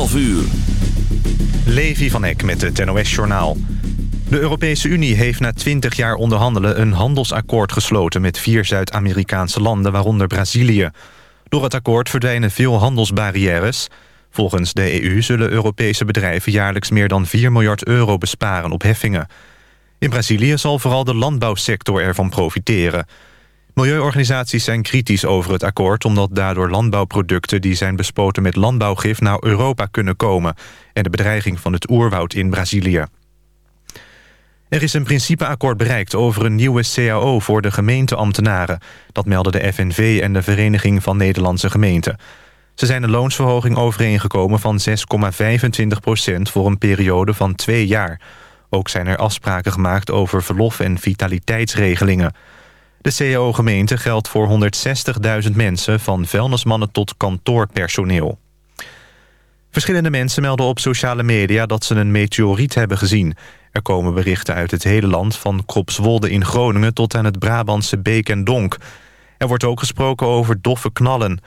12 uur. Levi van Eck met het NOS-journaal. De Europese Unie heeft na 20 jaar onderhandelen... een handelsakkoord gesloten met vier Zuid-Amerikaanse landen, waaronder Brazilië. Door het akkoord verdwijnen veel handelsbarrières. Volgens de EU zullen Europese bedrijven jaarlijks meer dan 4 miljard euro besparen op heffingen. In Brazilië zal vooral de landbouwsector ervan profiteren. Milieuorganisaties zijn kritisch over het akkoord... omdat daardoor landbouwproducten die zijn bespoten met landbouwgif... naar Europa kunnen komen... en de bedreiging van het oerwoud in Brazilië. Er is een principeakkoord bereikt over een nieuwe CAO voor de gemeenteambtenaren. Dat melden de FNV en de Vereniging van Nederlandse Gemeenten. Ze zijn een loonsverhoging overeengekomen van 6,25 procent... voor een periode van twee jaar. Ook zijn er afspraken gemaakt over verlof- en vitaliteitsregelingen. De CAO-gemeente geldt voor 160.000 mensen... van vuilnismannen tot kantoorpersoneel. Verschillende mensen melden op sociale media dat ze een meteoriet hebben gezien. Er komen berichten uit het hele land, van Kropswolde in Groningen... tot aan het Brabantse Beek en Donk. Er wordt ook gesproken over doffe knallen.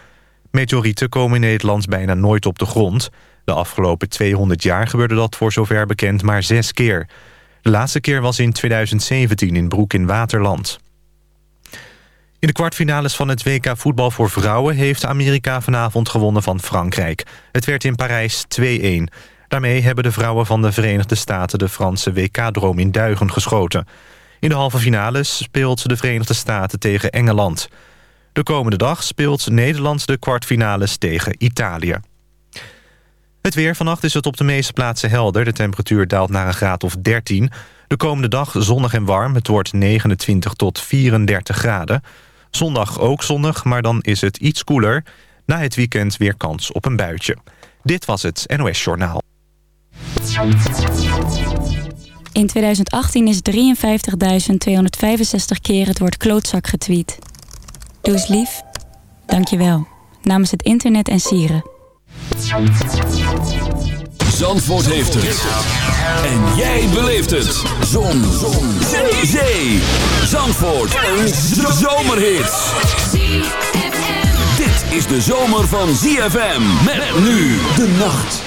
Meteorieten komen in Nederland bijna nooit op de grond. De afgelopen 200 jaar gebeurde dat voor zover bekend maar zes keer. De laatste keer was in 2017 in Broek in Waterland. In de kwartfinales van het WK voetbal voor vrouwen... heeft Amerika vanavond gewonnen van Frankrijk. Het werd in Parijs 2-1. Daarmee hebben de vrouwen van de Verenigde Staten... de Franse WK-droom in duigen geschoten. In de halve finales speelt de Verenigde Staten tegen Engeland. De komende dag speelt Nederland de kwartfinales tegen Italië. Het weer. Vannacht is het op de meeste plaatsen helder. De temperatuur daalt naar een graad of 13. De komende dag zonnig en warm. Het wordt 29 tot 34 graden. Zondag ook zonnig, maar dan is het iets koeler. Na het weekend weer kans op een buitje. Dit was het NOS Journaal. In 2018 is 53.265 keer het woord klootzak getweet. Doe eens lief. Dank je wel. Namens het internet en sieren. Zandvoort heeft het. En jij beleeft het. Zon. Zon. Zee. Zee. Zandvoort. Een zomerhit. Dit is de zomer van ZFM. Met nu de nacht.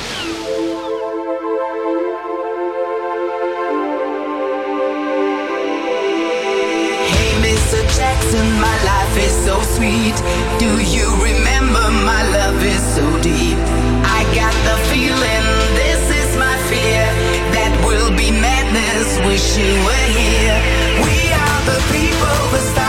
Hey, Mr. Jackson, my life is so sweet. Do you remember Wish were here. We are the people, the stars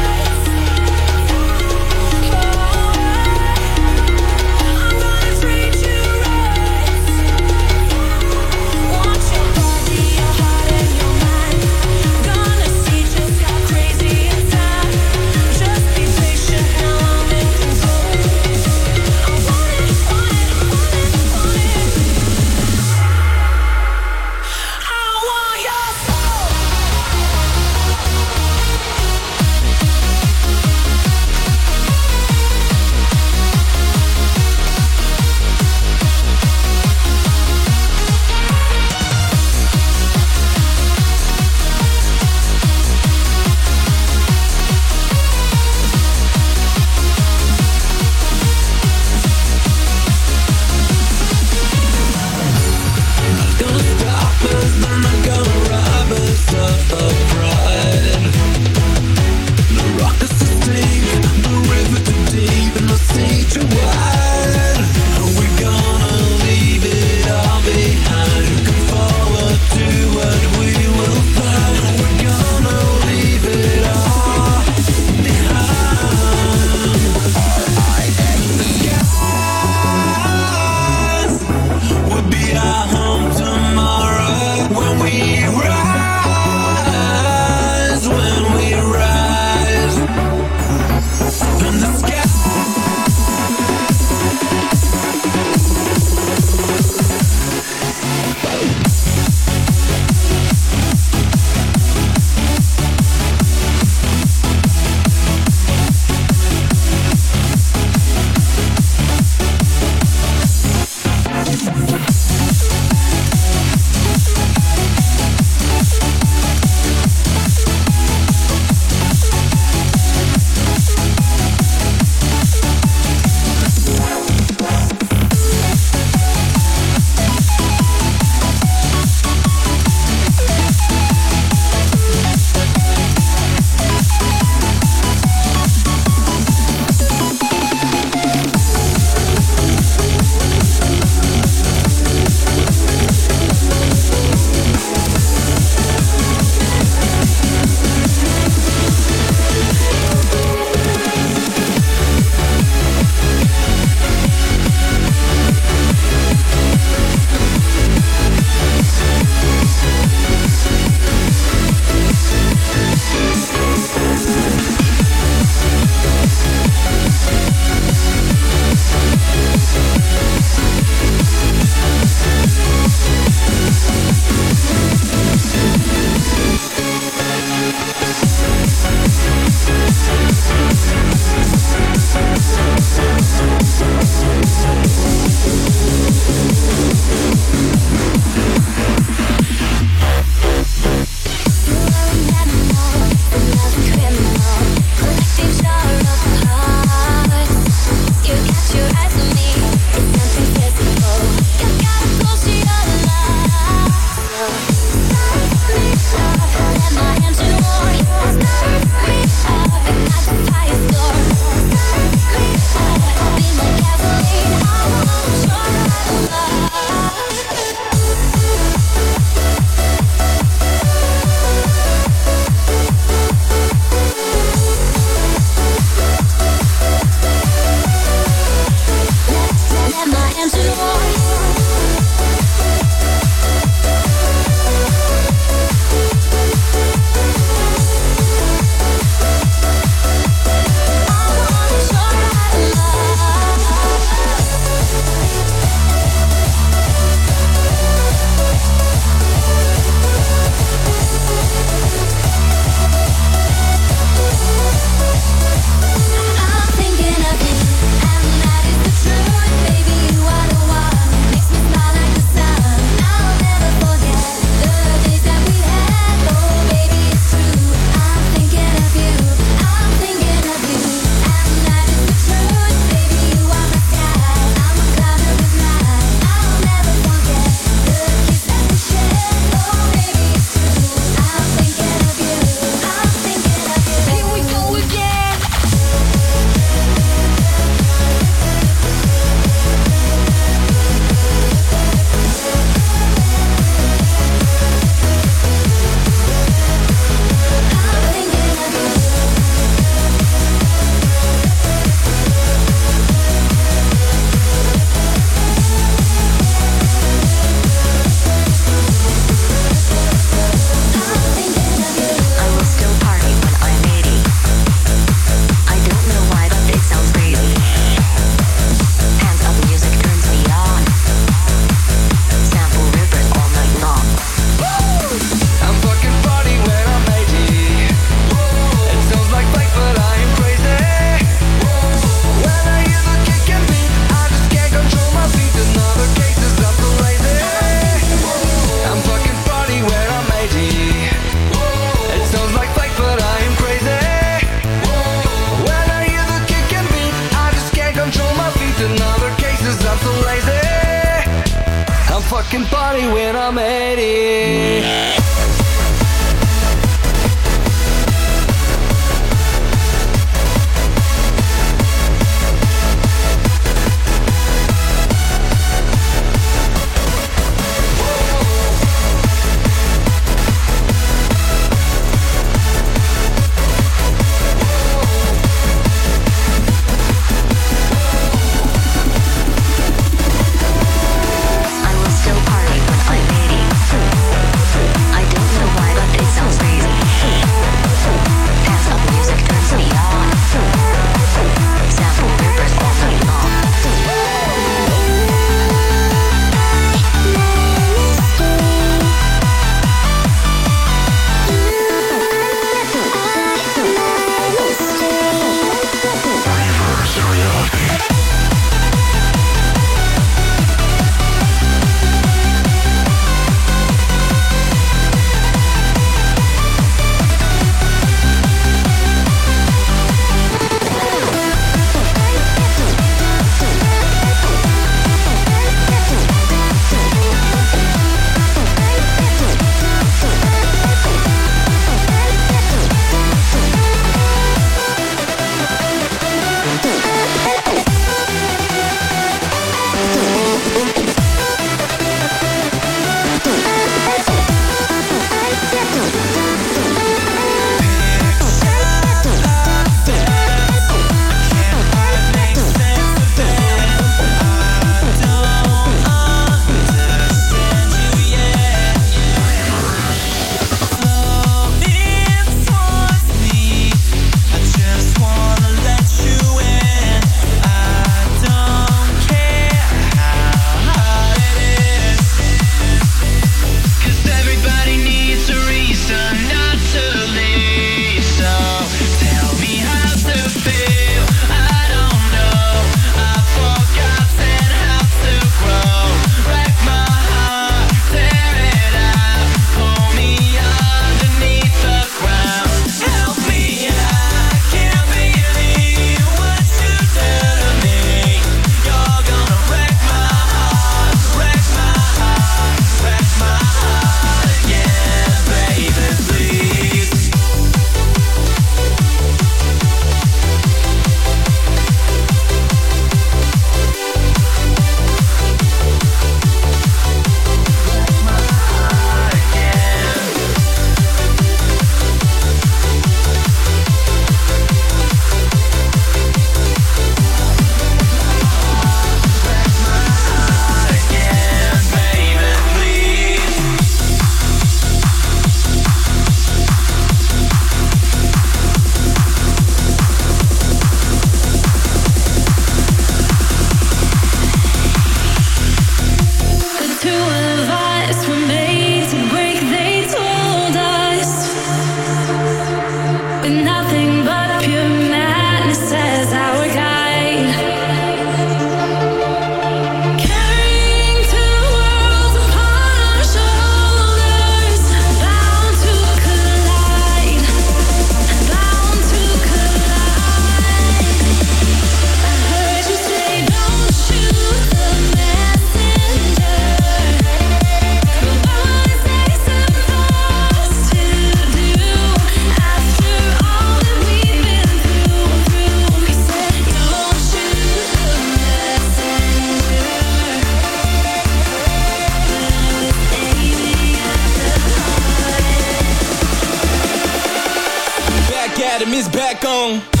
time is back on.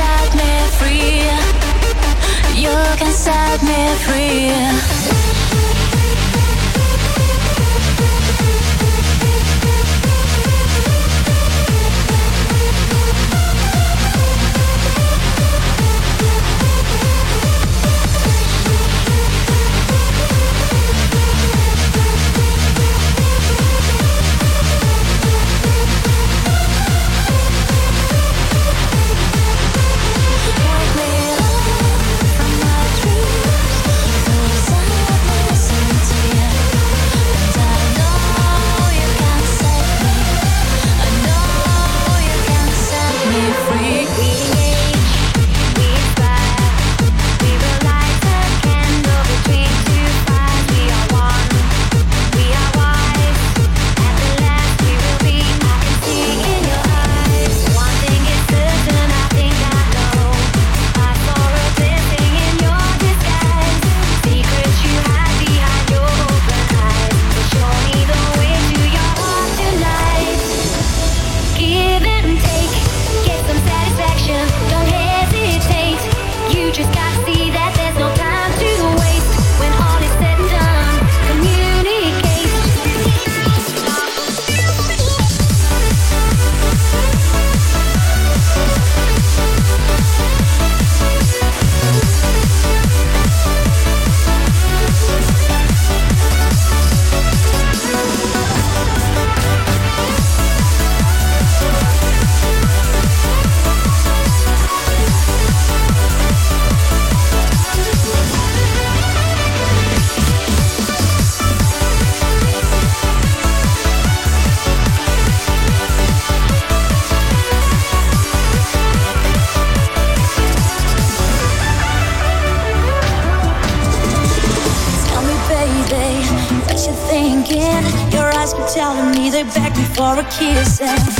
Set me free. You can set me free. kisses